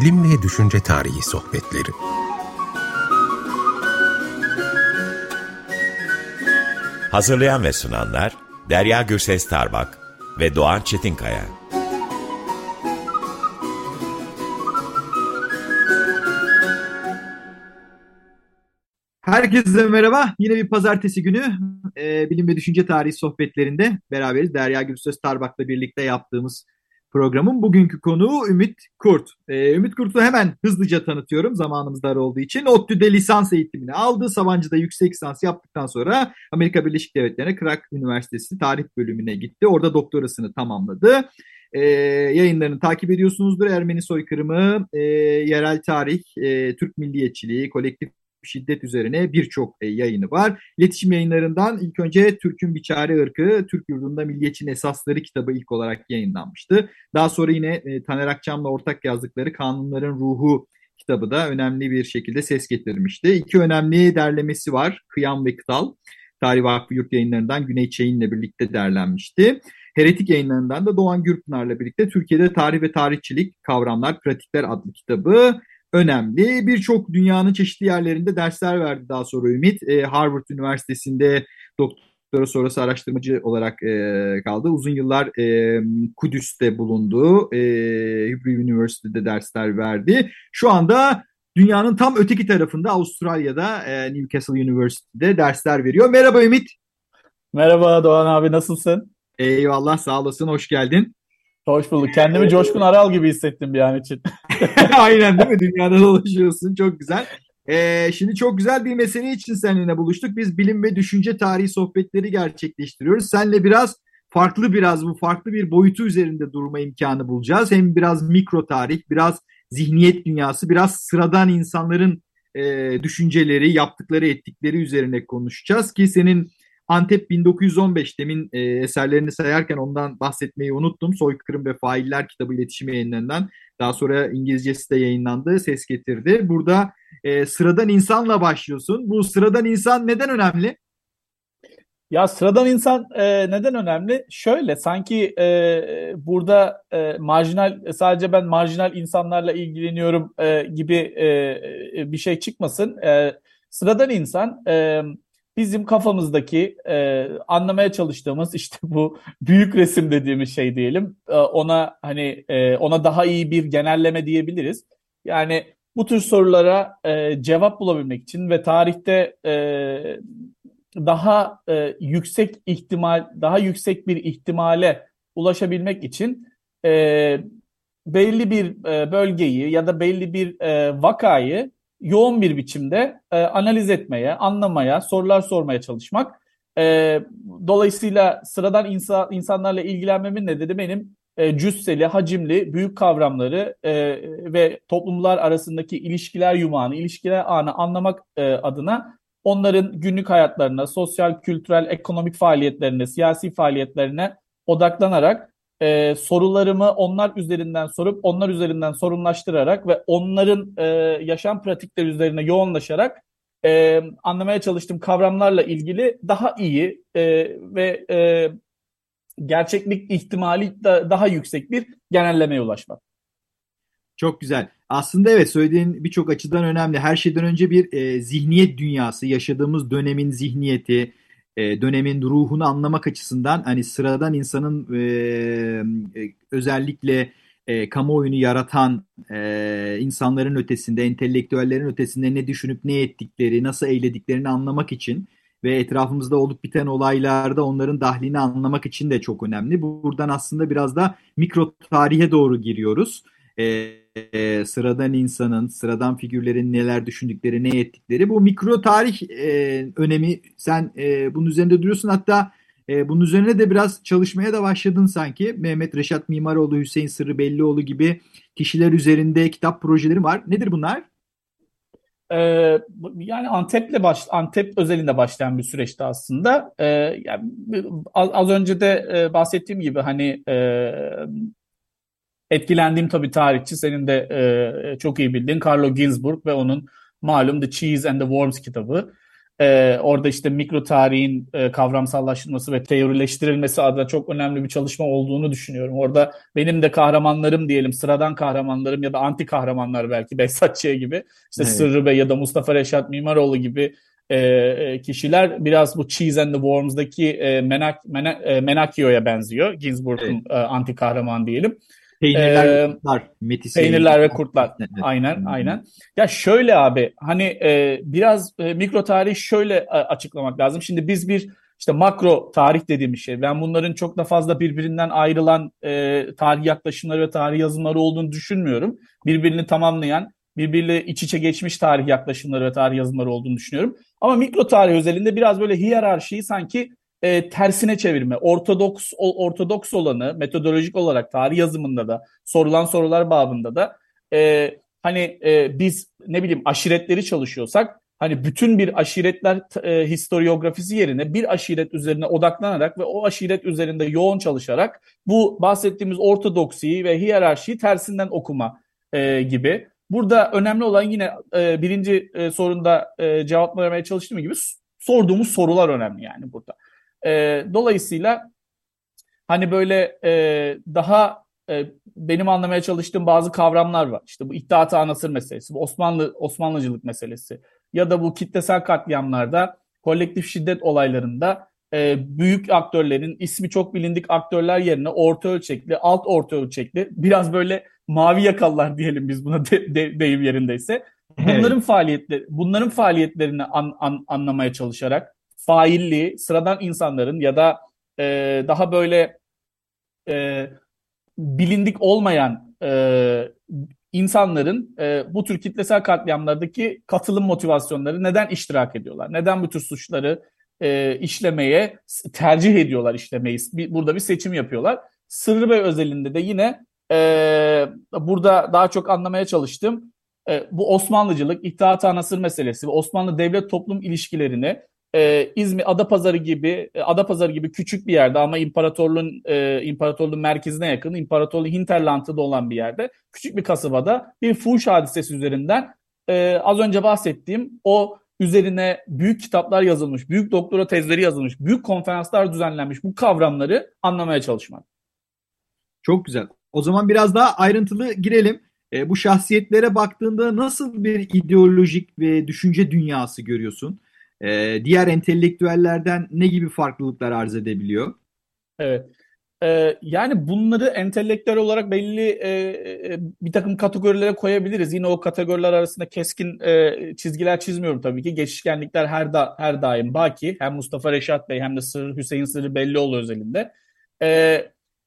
Bilim ve Düşünce Tarihi Sohbetleri Hazırlayan ve sunanlar Derya Gürses Tarbak ve Doğan Çetinkaya. Herkese merhaba. Yine bir pazartesi günü e, bilim ve düşünce tarihi sohbetlerinde beraberiz. Derya Gürses Tarbak'la birlikte yaptığımız programın bugünkü konuğu Ümit Kurt. Ee, Ümit Kurt'u hemen hızlıca tanıtıyorum zamanımız dar olduğu için. ODTÜ'de lisans eğitimini aldı. Sabancı'da yüksek lisans yaptıktan sonra Amerika Birleşik Devletleri'ne Krak Üniversitesi tarih bölümüne gitti. Orada doktorasını tamamladı. Ee, yayınlarını takip ediyorsunuzdur. Ermeni soykırımı, e, yerel tarih, e, Türk milliyetçiliği, kolektif şiddet üzerine birçok e, yayını var. İletişim yayınlarından ilk önce Türk'ün Biçare Irkı, Türk Yurdunda Milliyetçinin Esasları kitabı ilk olarak yayınlanmıştı. Daha sonra yine e, Taner Akçam'la ortak yazdıkları Kanunların Ruhu kitabı da önemli bir şekilde ses getirmişti. İki önemli derlemesi var. Kıyam ve Kıtal. Tarih Vakfı Yurt yayınlarından Güney Çeyin'le birlikte derlenmişti. Heretik yayınlarından da Doğan Gürpınar'la birlikte Türkiye'de Tarih ve Tarihçilik Kavramlar, Pratikler adlı kitabı önemli. Birçok dünyanın çeşitli yerlerinde dersler verdi daha sonra Ümit. E, Harvard Üniversitesi'nde doktora sonrası araştırmacı olarak e, kaldı. Uzun yıllar e, Kudüs'te bulundu. E, Hebrew University'de dersler verdi. Şu anda dünyanın tam öteki tarafında Avustralya'da e, Newcastle University'de dersler veriyor. Merhaba Ümit. Merhaba Doğan abi nasılsın? Eyvallah sağ olasın hoş geldin. Hoş bulduk. Kendimi Coşkun Aral gibi hissettim bir an için. Aynen değil mi? Dünyada dolaşıyorsun. Çok güzel. Ee, şimdi çok güzel bir mesele için seninle buluştuk. Biz bilim ve düşünce tarihi sohbetleri gerçekleştiriyoruz. Senle biraz farklı biraz bu farklı bir boyutu üzerinde durma imkanı bulacağız. Hem biraz mikro tarih, biraz zihniyet dünyası, biraz sıradan insanların e, düşünceleri, yaptıkları, ettikleri üzerine konuşacağız ki senin Antep 1915 demin e, eserlerini sayarken ondan bahsetmeyi unuttum. Soykırım ve Failler kitabı iletişim yayınlarından. Daha sonra İngilizcesi de yayınlandı, ses getirdi. Burada e, sıradan insanla başlıyorsun. Bu sıradan insan neden önemli? Ya sıradan insan e, neden önemli? Şöyle sanki e, burada e, marjinal sadece ben marjinal insanlarla ilgileniyorum e, gibi e, e bir şey çıkmasın. E, sıradan insan e, bizim kafamızdaki e, anlamaya çalıştığımız işte bu büyük resim dediğimiz şey diyelim e, ona hani e, ona daha iyi bir genelleme diyebiliriz. Yani bu tür sorulara e, cevap bulabilmek için ve tarihte e, daha e, yüksek ihtimal daha yüksek bir ihtimale ulaşabilmek için e, belli bir e, bölgeyi ya da belli bir e, vakayı yoğun bir biçimde e, analiz etmeye, anlamaya, sorular sormaya çalışmak. E, dolayısıyla sıradan insan, insanlarla ilgilenmemin nedeni benim e, cüsseli, hacimli, büyük kavramları e, ve toplumlar arasındaki ilişkiler yumağını, ilişkiler ağını anlamak e, adına onların günlük hayatlarına, sosyal, kültürel, ekonomik faaliyetlerine, siyasi faaliyetlerine odaklanarak e, sorularımı onlar üzerinden sorup onlar üzerinden sorunlaştırarak ve onların e, yaşam pratikleri üzerine yoğunlaşarak e, anlamaya çalıştığım kavramlarla ilgili daha iyi e, ve e, gerçeklik ihtimali da, daha yüksek bir genellemeye ulaşmak. Çok güzel. Aslında evet söylediğin birçok açıdan önemli. Her şeyden önce bir e, zihniyet dünyası, yaşadığımız dönemin zihniyeti, e, dönemin ruhunu anlamak açısından hani sıradan insanın e, e, özellikle e, kamuoyunu yaratan e, insanların ötesinde, entelektüellerin ötesinde ne düşünüp ne ettikleri, nasıl eylediklerini anlamak için ve etrafımızda olup biten olaylarda onların dahlini anlamak için de çok önemli. Buradan aslında biraz da mikro tarihe doğru giriyoruz e, e, sıradan insanın, sıradan figürlerin neler düşündükleri, ne ettikleri. Bu mikro tarih e, önemi sen e, bunun üzerinde duruyorsun. Hatta e, bunun üzerine de biraz çalışmaya da başladın sanki. Mehmet Reşat Mimaroğlu, Hüseyin Sırrı Bellioğlu gibi kişiler üzerinde kitap projeleri var. Nedir bunlar? Ee, yani Antep'le baş, Antep özelinde başlayan bir süreçti aslında. Ee, yani az, önce de e, bahsettiğim gibi hani e, Etkilendiğim tabii tarihçi senin de e, çok iyi bildiğin Carlo Ginzburg ve onun malum The Cheese and the Worms kitabı. e, orada işte mikro tarihin e, kavramsallaştırılması ve teorileştirilmesi adına çok önemli bir çalışma olduğunu düşünüyorum. Orada benim de kahramanlarım diyelim, sıradan kahramanlarım ya da anti kahramanlar belki Behzatçı'ya gibi, işte evet. Sırrı Bey ya da Mustafa Reşat Mimaroğlu gibi e, e, kişiler biraz bu Cheese and the Worms'daki e, Menak, Menak, e, Menakio'ya benziyor. Ginsburg'un evet. e, anti kahraman diyelim. Peynirler ee, kurtlar. Metis peynirler ve kurtlar. Evet. Aynen, aynen. Ya şöyle abi hani e, biraz e, mikro tarih şöyle e, açıklamak lazım. Şimdi biz bir işte makro tarih dediğimiz şey. Ben bunların çok da fazla birbirinden ayrılan e, tarih yaklaşımları ve tarih yazımları olduğunu düşünmüyorum. Birbirini tamamlayan, birbiriyle iç içe geçmiş tarih yaklaşımları ve tarih yazımları olduğunu düşünüyorum. Ama mikro tarih özelinde biraz böyle hiyerarşiyi sanki e, tersine çevirme, ortodoks ortodoks olanı metodolojik olarak tarih yazımında da sorulan sorular babında da e, hani e, biz ne bileyim aşiretleri çalışıyorsak hani bütün bir aşiretler e, historiografisi yerine bir aşiret üzerine odaklanarak ve o aşiret üzerinde yoğun çalışarak bu bahsettiğimiz ortodoksiyi ve hiyerarşiyi tersinden okuma e, gibi. Burada önemli olan yine e, birinci e, sorunda e, cevaplamaya çalıştığım gibi sorduğumuz sorular önemli yani burada. E, dolayısıyla hani böyle e, daha e, benim anlamaya çalıştığım bazı kavramlar var. İşte bu iddiatı anasır meselesi, bu Osmanlı Osmanlıcılık meselesi ya da bu kitlesel katliamlarda, kolektif şiddet olaylarında e, büyük aktörlerin ismi çok bilindik aktörler yerine orta ölçekli, alt orta ölçekli, biraz böyle mavi yakalılar diyelim biz buna de, de, deyim yerindeyse. Bunların evet. faaliyetleri, bunların faaliyetlerini an, an, anlamaya çalışarak failli, sıradan insanların ya da e, daha böyle e, bilindik olmayan e, insanların e, bu tür kitlesel katliamlardaki katılım motivasyonları neden iştirak ediyorlar? Neden bu tür suçları e, işlemeye tercih ediyorlar işlemeyi? Bir, burada bir seçim yapıyorlar. Sırrı Bey özelinde de yine e, burada daha çok anlamaya çalıştım. E, bu Osmanlıcılık, İttihat Anasır meselesi ve Osmanlı devlet toplum ilişkilerini e, İzmir Adapazarı gibi e, Adapazarı gibi küçük bir yerde ama imparatorluğun e, imparatorluğun merkezine yakın imparatorluğun hinterland'da olan bir yerde küçük bir kasabada bir fuhuş hadisesi üzerinden e, az önce bahsettiğim o üzerine büyük kitaplar yazılmış, büyük doktora tezleri yazılmış, büyük konferanslar düzenlenmiş bu kavramları anlamaya çalışmak. Çok güzel. O zaman biraz daha ayrıntılı girelim. E, bu şahsiyetlere baktığında nasıl bir ideolojik ve düşünce dünyası görüyorsun? E, diğer entelektüellerden ne gibi farklılıklar arz edebiliyor? Evet. Ee, yani bunları entelektüel olarak belli e, e, bir takım kategorilere koyabiliriz. Yine o kategoriler arasında keskin e, çizgiler çizmiyorum tabii ki. Geçişkenlikler her da her daim baki. Hem Mustafa Reşat Bey hem de Sır Hüseyin Sırrı Bellioğlu özelinde. E,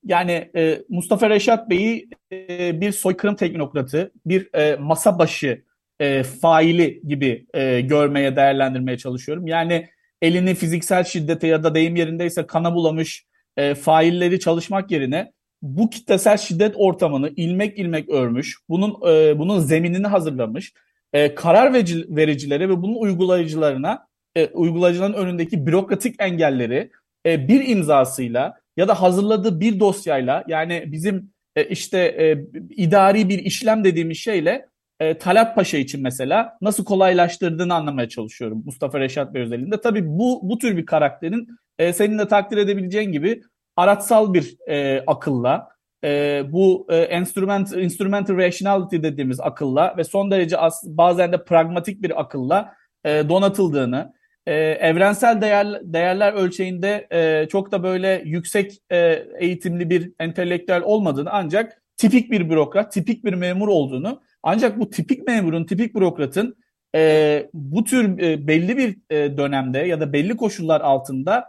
yani e, Mustafa Reşat Bey'i e, bir soykırım teknokratı, bir e, masa başı e, faili gibi e, görmeye, değerlendirmeye çalışıyorum. Yani elini fiziksel şiddete ya da deyim yerindeyse kana bulamış e, failleri çalışmak yerine bu kitlesel şiddet ortamını ilmek ilmek örmüş, bunun e, bunun zeminini hazırlamış, e, karar vericilere ve bunun uygulayıcılarına, e, uygulayıcıların önündeki bürokratik engelleri e, bir imzasıyla ya da hazırladığı bir dosyayla yani bizim e, işte e, idari bir işlem dediğimiz şeyle e, Talat Paşa için mesela nasıl kolaylaştırdığını anlamaya çalışıyorum Mustafa Reşat Bey özelinde. Tabii bu bu tür bir karakterin e, senin de takdir edebileceğin gibi aratsal bir e, akılla, e, bu e, instrument, instrumental rationality dediğimiz akılla ve son derece az, bazen de pragmatik bir akılla e, donatıldığını, e, evrensel değer, değerler ölçeğinde e, çok da böyle yüksek e, eğitimli bir entelektüel olmadığını ancak tipik bir bürokrat, tipik bir memur olduğunu ancak bu tipik memurun, tipik bürokratın e, bu tür e, belli bir e, dönemde ya da belli koşullar altında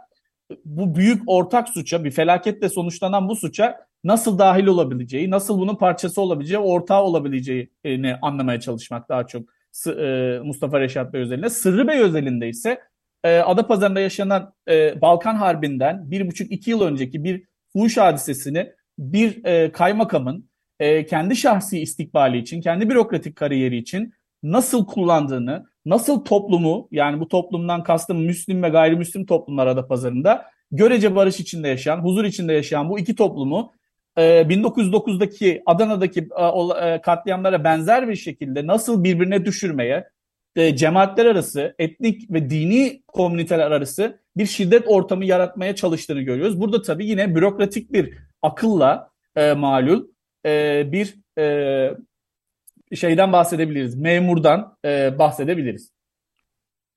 bu büyük ortak suça, bir felaketle sonuçlanan bu suça nasıl dahil olabileceği, nasıl bunun parçası olabileceği, ortağı olabileceğini anlamaya çalışmak daha çok e, Mustafa Reşat Bey özelinde. Sırrı Bey özelinde ise e, Adapazarı'nda yaşanan e, Balkan Harbi'nden bir buçuk iki yıl önceki bir fuhuş hadisesini bir e, kaymakamın e, kendi şahsi istikbali için, kendi bürokratik kariyeri için nasıl kullandığını, nasıl toplumu yani bu toplumdan kastım Müslüm ve gayrimüslim toplumlar ada pazarında görece barış içinde yaşayan, huzur içinde yaşayan bu iki toplumu e, 1909'daki Adana'daki e, e, katliamlara benzer bir şekilde nasıl birbirine düşürmeye, e, cemaatler arası, etnik ve dini komüniteler arası bir şiddet ortamı yaratmaya çalıştığını görüyoruz. Burada tabii yine bürokratik bir akılla e, malul e, bir e, şeyden bahsedebiliriz. Memurdan e, bahsedebiliriz.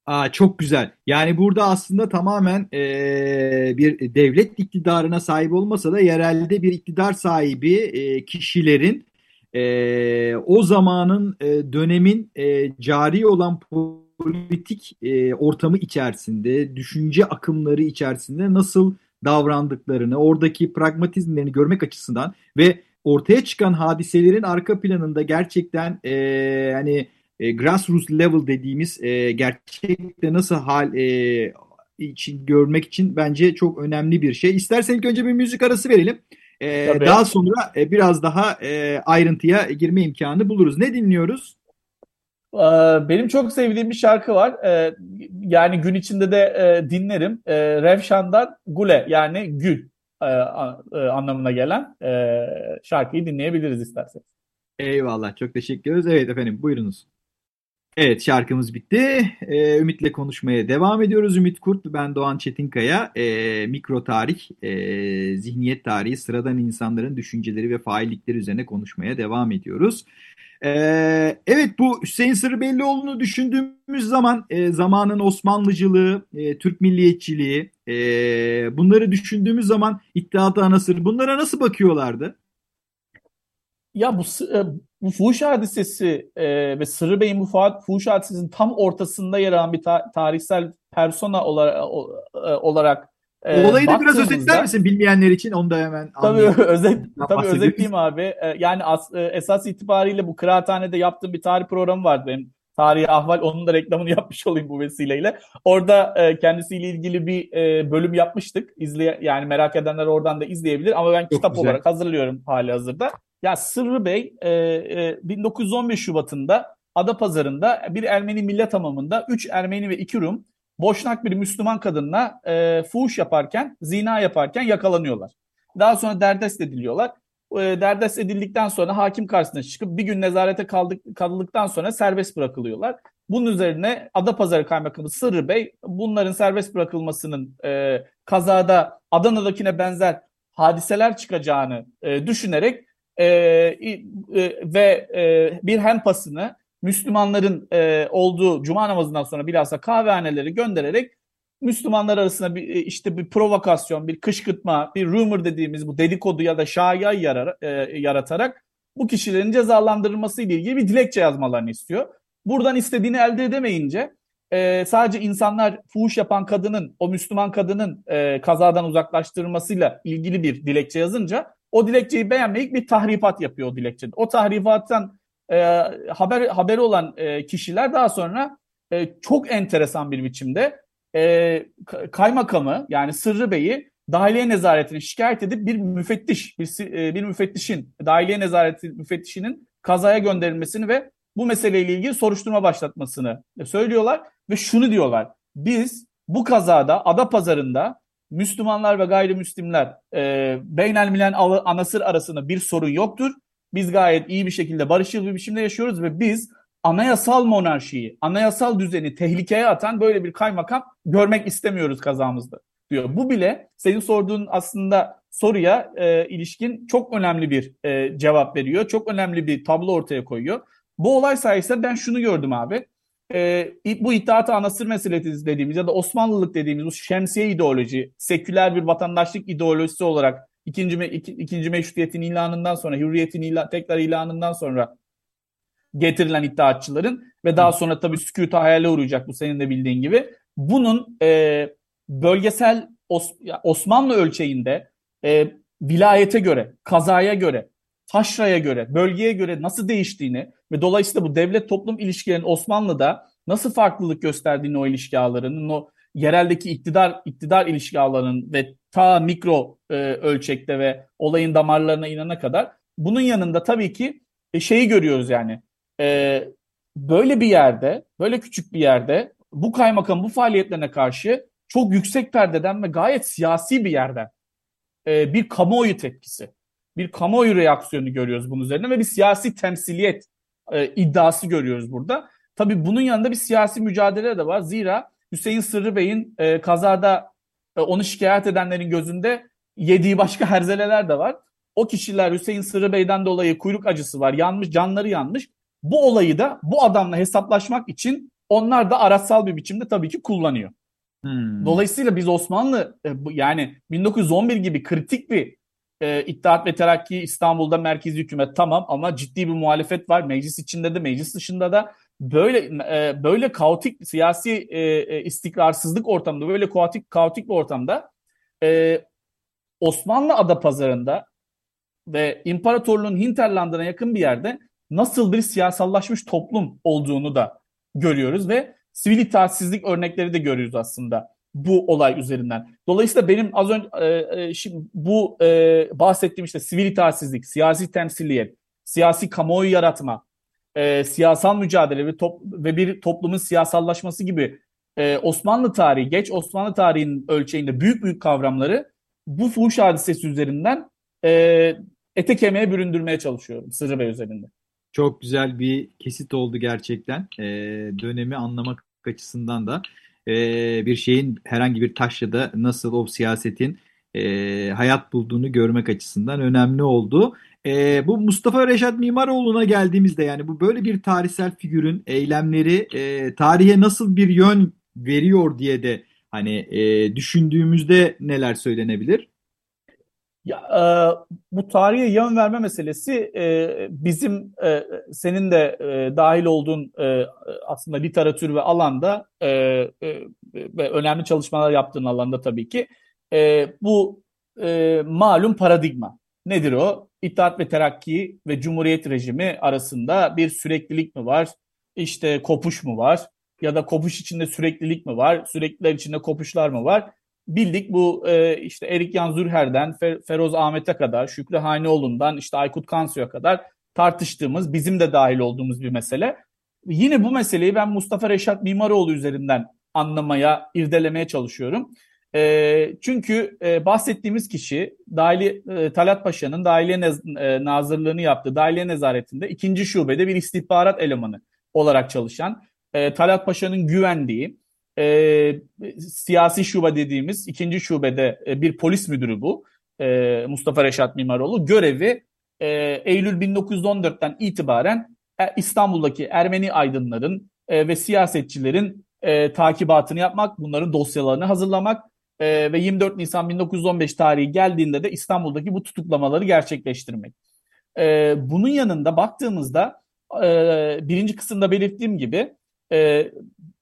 Aa, çok güzel. Yani burada aslında tamamen e, bir devlet iktidarına sahip olmasa da yerelde bir iktidar sahibi e, kişilerin e, o zamanın e, dönemin e, cari olan politik e, ortamı içerisinde, düşünce akımları içerisinde nasıl davrandıklarını, oradaki pragmatizmlerini görmek açısından ve ortaya çıkan hadiselerin arka planında gerçekten e, hani e, grassroots level dediğimiz e, gerçekte nasıl hal e, için görmek için bence çok önemli bir şey. İstersen ilk önce bir müzik arası verelim. E, daha sonra e, biraz daha e, ayrıntıya girme imkanı buluruz. Ne dinliyoruz? Ee, benim çok sevdiğim bir şarkı var. Ee, yani gün içinde de e, dinlerim. Ee, Revşan'dan Gule yani gül e, anlamına gelen e, şarkıyı dinleyebiliriz isterseniz. Eyvallah çok teşekkür ederiz. Evet efendim buyurunuz. Evet şarkımız bitti. Ee, Ümit'le konuşmaya devam ediyoruz. Ümit Kurt, ben Doğan Çetinkaya. Ee, mikro tarih, e, zihniyet tarihi, sıradan insanların düşünceleri ve faillikleri üzerine konuşmaya devam ediyoruz. Ee, evet bu Hüseyin Sırrı Bellioğlu'nu düşündüğümüz zaman e, zamanın Osmanlıcılığı, e, Türk milliyetçiliği e, bunları düşündüğümüz zaman İttihat Anasır bunlara nasıl bakıyorlardı? Ya bu e, bu fuhuş hadisesi e, ve Sırrı Bey'in bu fuhuş hadisesinin tam ortasında yer alan bir ta- tarihsel persona olarak, e, olarak e, Olayı da biraz özetler misin bilmeyenler için? Onu da hemen Tabii özet tabii özetleyeyim abi. E, yani as, e, esas itibariyle bu kıraathanede yaptığım bir tarih programı vardı benim. Tarihi Ahval onun da reklamını yapmış olayım bu vesileyle. Orada e, kendisiyle ilgili bir e, bölüm yapmıştık. İzleye yani merak edenler oradan da izleyebilir ama ben Çok kitap güzel. olarak hazırlıyorum hali hazırda. Ya Sırrı Bey e, e, 1915 Şubat'ında Adapazarı'nda bir Ermeni millet hamamında 3 Ermeni ve 2 Rum boşnak bir Müslüman kadınla e, fuhuş yaparken, zina yaparken yakalanıyorlar. Daha sonra derdest ediliyorlar. E, derdest edildikten sonra hakim karşısına çıkıp bir gün nezarete kaldık, kaldıktan sonra serbest bırakılıyorlar. Bunun üzerine Adapazarı Kaymakamı Sırrı Bey bunların serbest bırakılmasının e, kazada Adana'dakine benzer hadiseler çıkacağını e, düşünerek e, e, ve e, bir hempasını Müslümanların e, olduğu cuma namazından sonra bilhassa kahvehaneleri göndererek Müslümanlar arasında bir e, işte bir provokasyon, bir kışkırtma, bir rumor dediğimiz bu dedikodu ya da şaya yarar, e, yaratarak bu kişilerin cezalandırılması ile ilgili bir dilekçe yazmalarını istiyor. Buradan istediğini elde edemeyince e, sadece insanlar fuhuş yapan kadının, o Müslüman kadının e, kazadan uzaklaştırılmasıyla ilgili bir dilekçe yazınca o dilekçeyi beğenmeyip bir tahrifat yapıyor o dilekçede. O tahrifattan e, haber haberi olan e, kişiler daha sonra e, çok enteresan bir biçimde e, kaymakamı yani Sırrı Bey'i dahiliye nezaretine şikayet edip bir müfettiş, bir, e, bir müfettişin, dahiliye nezareti müfettişinin kazaya gönderilmesini ve bu meseleyle ilgili soruşturma başlatmasını söylüyorlar ve şunu diyorlar. Biz bu kazada Ada Pazarında Müslümanlar ve gayrimüslimler e, beynelmilen anasır arasında bir sorun yoktur. Biz gayet iyi bir şekilde barışçıl bir biçimde yaşıyoruz ve biz anayasal monarşiyi, anayasal düzeni tehlikeye atan böyle bir kaymakam görmek istemiyoruz kazamızda diyor. Bu bile senin sorduğun aslında soruya e, ilişkin çok önemli bir e, cevap veriyor. Çok önemli bir tablo ortaya koyuyor. Bu olay sayesinde ben şunu gördüm abi e, bu İttihat Anasır meselesi dediğimiz ya da Osmanlılık dediğimiz bu şemsiye ideoloji, seküler bir vatandaşlık ideolojisi olarak ikinci, me, iki, ikinci meşrutiyetin ilanından sonra, hürriyetin ilan, tekrar ilanından sonra getirilen iddiatçıların ve daha sonra tabii sükuta hayale uğrayacak bu senin de bildiğin gibi. Bunun e, bölgesel Os, Osmanlı ölçeğinde e, vilayete göre, kazaya göre, taşraya göre, bölgeye göre nasıl değiştiğini ve dolayısıyla bu devlet toplum ilişkilerinin Osmanlı'da nasıl farklılık gösterdiğini o ilişki ağlarının, o yereldeki iktidar iktidar ilişki ağlarının ve ta mikro e, ölçekte ve olayın damarlarına inana kadar bunun yanında tabii ki e, şeyi görüyoruz yani e, böyle bir yerde, böyle küçük bir yerde bu kaymakam bu faaliyetlerine karşı çok yüksek perdeden ve gayet siyasi bir yerden e, bir kamuoyu tepkisi bir kamuoyu reaksiyonu görüyoruz bunun üzerine ve bir siyasi temsiliyet e, iddiası görüyoruz burada. tabii bunun yanında bir siyasi mücadele de var. Zira Hüseyin Sırrı Bey'in e, kazada e, onu şikayet edenlerin gözünde yediği başka herzeleler de var. O kişiler Hüseyin Sırrı Bey'den dolayı kuyruk acısı var. Yanmış, canları yanmış. Bu olayı da bu adamla hesaplaşmak için onlar da araçsal bir biçimde tabii ki kullanıyor. Hmm. Dolayısıyla biz Osmanlı e, yani 1911 gibi kritik bir e, İttihat ve Terakki İstanbul'da merkezi hükümet. Tamam ama ciddi bir muhalefet var. Meclis içinde de meclis dışında da. Böyle e, böyle kaotik siyasi e, e, istikrarsızlık ortamında böyle kaotik kaotik bir ortamda e, Osmanlı ada pazarında ve imparatorluğun hinterlandına yakın bir yerde nasıl bir siyasallaşmış toplum olduğunu da görüyoruz ve sivil itaatsizlik örnekleri de görüyoruz aslında bu olay üzerinden. Dolayısıyla benim az önce e, e, şimdi bu e, bahsettiğim işte sivil itaatsizlik, siyasi temsiliyet, siyasi kamuoyu yaratma, e, siyasal mücadele ve, top, ve bir toplumun siyasallaşması gibi e, Osmanlı tarihi, geç Osmanlı tarihinin ölçeğinde büyük büyük kavramları bu fuhuş hadisesi üzerinden e, ete kemiğe büründürmeye çalışıyorum Sırrı Bey üzerinde. Çok güzel bir kesit oldu gerçekten. E, dönemi anlamak açısından da e, bir şeyin herhangi bir taşla da nasıl o siyasetin e, hayat bulduğunu görmek açısından önemli oldu. E, bu Mustafa Reşat Mimaroğlu'na geldiğimizde yani bu böyle bir tarihsel figürün eylemleri e, tarihe nasıl bir yön veriyor diye de hani e, düşündüğümüzde neler söylenebilir? Ya, e, bu tarihe yön verme meselesi e, bizim e, senin de e, dahil olduğun e, aslında literatür ve alanda e, e, ve önemli çalışmalar yaptığın alanda tabii ki e, bu e, malum paradigma. Nedir o? İttihat ve Terakki ve Cumhuriyet rejimi arasında bir süreklilik mi var? İşte kopuş mu var? Ya da kopuş içinde süreklilik mi var? Sürekliler içinde kopuşlar mı var? Bildik bu e, işte Erik Yan Zürher'den Fer, Feroz Ahmet'e kadar, Şükrü Haneoğlu'ndan işte Aykut Kansu'ya kadar tartıştığımız, bizim de dahil olduğumuz bir mesele. Yine bu meseleyi ben Mustafa Reşat Mimaroğlu üzerinden anlamaya, irdelemeye çalışıyorum. E, çünkü e, bahsettiğimiz kişi Dahili, e, Talat Paşa'nın Dahiliye Nez, e, Nazırlığını yaptığı Dahiliye Nezaretinde ikinci şubede bir istihbarat elemanı olarak çalışan, e, Talat Paşa'nın güvendiği, e, siyasi şube dediğimiz ikinci şubede e, bir polis müdürü bu. E, Mustafa Reşat Mimaroğlu görevi e, Eylül 1914'ten itibaren e, İstanbul'daki Ermeni aydınların e, ve siyasetçilerin e, takibatını yapmak, bunların dosyalarını hazırlamak e, ve 24 Nisan 1915 tarihi geldiğinde de İstanbul'daki bu tutuklamaları gerçekleştirmek. E, bunun yanında baktığımızda e, birinci kısımda belirttiğim gibi e,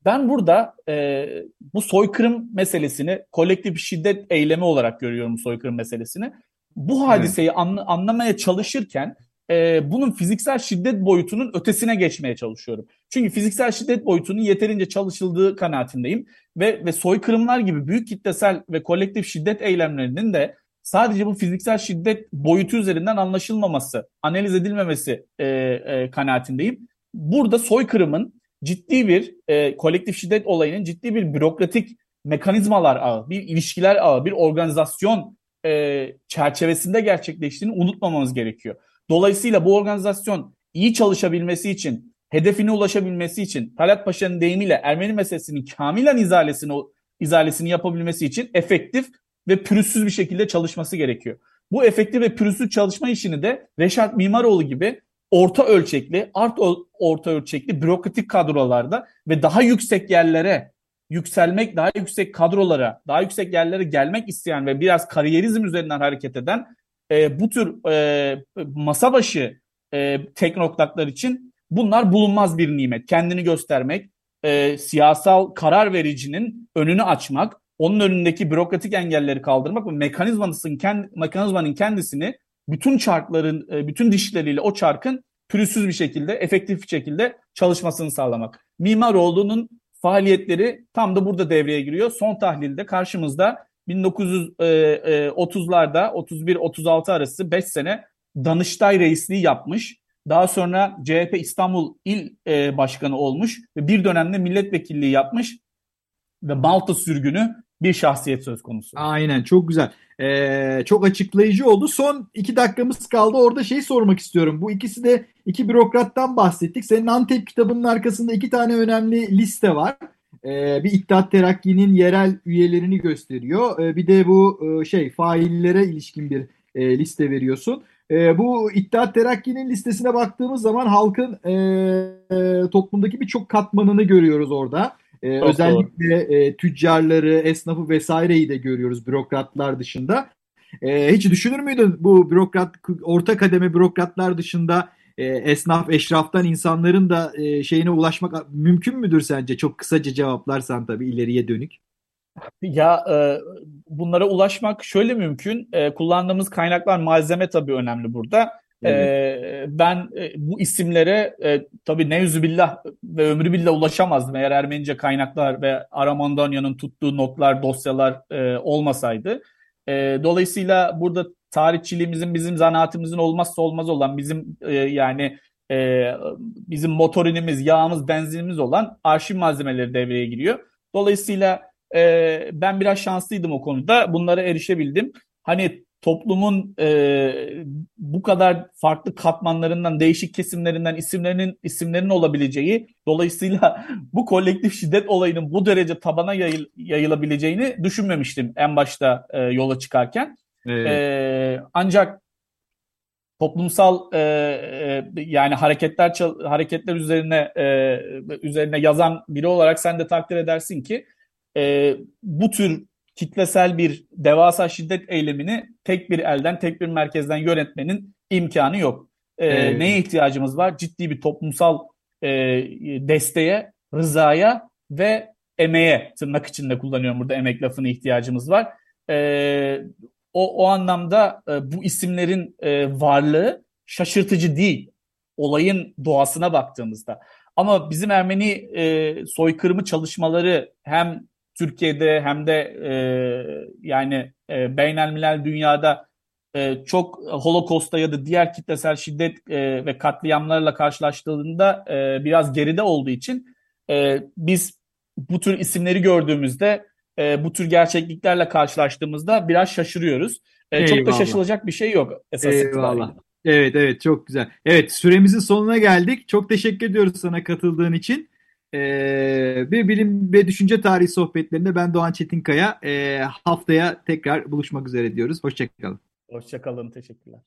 ben burada e, bu soykırım meselesini kolektif şiddet eylemi olarak görüyorum soykırım meselesini. Bu hadiseyi anla, anlamaya çalışırken e, bunun fiziksel şiddet boyutunun ötesine geçmeye çalışıyorum. Çünkü fiziksel şiddet boyutunun yeterince çalışıldığı kanaatindeyim ve ve soykırımlar gibi büyük kitlesel ve kolektif şiddet eylemlerinin de sadece bu fiziksel şiddet boyutu üzerinden anlaşılmaması, analiz edilmemesi e, e, kanaatindeyim. Burada soykırımın ciddi bir e, kolektif şiddet olayının ciddi bir bürokratik mekanizmalar ağı, bir ilişkiler ağı, bir organizasyon e, çerçevesinde gerçekleştiğini unutmamamız gerekiyor. Dolayısıyla bu organizasyon iyi çalışabilmesi için, hedefine ulaşabilmesi için, Talat Paşa'nın deyimiyle Ermeni meselesinin kamilen izalesini, izalesini yapabilmesi için efektif ve pürüzsüz bir şekilde çalışması gerekiyor. Bu efektif ve pürüzsüz çalışma işini de Reşat Mimaroğlu gibi orta ölçekli, art orta ölçekli bürokratik kadrolarda ve daha yüksek yerlere yükselmek, daha yüksek kadrolara, daha yüksek yerlere gelmek isteyen ve biraz kariyerizm üzerinden hareket eden e, bu tür e, masa başı e, teknokratlar için bunlar bulunmaz bir nimet. Kendini göstermek, e, siyasal karar vericinin önünü açmak, onun önündeki bürokratik engelleri kaldırmak ve mekanizmanın, kendi, mekanizmanın kendisini bütün çarkların, e, bütün dişleriyle o çarkın pürüzsüz bir şekilde, efektif bir şekilde çalışmasını sağlamak. Mimaroğlu'nun faaliyetleri tam da burada devreye giriyor. Son tahlilde karşımızda 1930'larda 31-36 e, arası 5 sene Danıştay reisliği yapmış. Daha sonra CHP İstanbul İl e, Başkanı olmuş ve bir dönemde milletvekilliği yapmış ve Malta sürgünü bir şahsiyet söz konusu. Aynen çok güzel. Ee, çok açıklayıcı oldu. Son iki dakikamız kaldı. Orada şey sormak istiyorum. Bu ikisi de iki bürokrattan bahsettik. Senin Antep kitabının arkasında iki tane önemli liste var. Ee, bir İttihat Terakki'nin yerel üyelerini gösteriyor. Ee, bir de bu e, şey faillere ilişkin bir e, liste veriyorsun. E, bu İttihat Terakki'nin listesine baktığımız zaman halkın e, e, toplumdaki birçok katmanını görüyoruz orada. E, özellikle e, tüccarları, esnafı vesaireyi de görüyoruz bürokratlar dışında. E, hiç düşünür müydün bu bürokrat, orta kademe bürokratlar dışında e, esnaf, eşraftan insanların da e, şeyine ulaşmak mümkün müdür sence? Çok kısaca cevaplarsan tabii ileriye dönük. Ya e, bunlara ulaşmak şöyle mümkün. E, kullandığımız kaynaklar, malzeme tabii önemli burada. E, ben e, bu isimlere e, tabii nevzübillah ve ömrü billah ulaşamazdım eğer Ermenice kaynaklar ve Aramandanya'nın tuttuğu notlar, dosyalar e, olmasaydı. Dolayısıyla burada tarihçiliğimizin, bizim zanaatimizin olmazsa olmaz olan, bizim yani bizim motorinimiz, yağımız, benzinimiz olan arşiv malzemeleri devreye giriyor. Dolayısıyla ben biraz şanslıydım o konuda. Bunlara erişebildim. Hani toplumun e, bu kadar farklı katmanlarından, değişik kesimlerinden isimlerinin isimlerinin olabileceği, dolayısıyla bu kolektif şiddet olayının bu derece tabana yayıl, yayılabileceğini düşünmemiştim en başta e, yola çıkarken. Evet. E, ancak toplumsal e, e, yani hareketler hareketler üzerine e, üzerine yazan biri olarak sen de takdir edersin ki e, bu tür kitlesel bir devasa şiddet eylemini tek bir elden, tek bir merkezden yönetmenin imkanı yok. E, evet. Neye ihtiyacımız var? Ciddi bir toplumsal e, desteğe, rızaya ve emeğe, tırnak içinde kullanıyorum burada emek lafını ihtiyacımız var. E, o, o anlamda e, bu isimlerin e, varlığı şaşırtıcı değil. Olayın doğasına baktığımızda. Ama bizim Ermeni e, soykırımı çalışmaları hem Türkiye'de hem de e, yani e, beynelmilel dünyada e, çok Holocaust'ta ya da diğer kitlesel şiddet e, ve katliamlarla karşılaştığında e, biraz geride olduğu için e, biz bu tür isimleri gördüğümüzde e, bu tür gerçekliklerle karşılaştığımızda biraz şaşırıyoruz. E, çok da şaşılacak bir şey yok esas Eyvallah. Evet evet çok güzel. Evet süremizin sonuna geldik. Çok teşekkür ediyoruz sana katıldığın için. Ee, bir bilim ve düşünce tarihi sohbetlerinde ben Doğan Çetinkaya. Ee, haftaya tekrar buluşmak üzere diyoruz. Hoşçakalın. Hoşçakalın. Teşekkürler.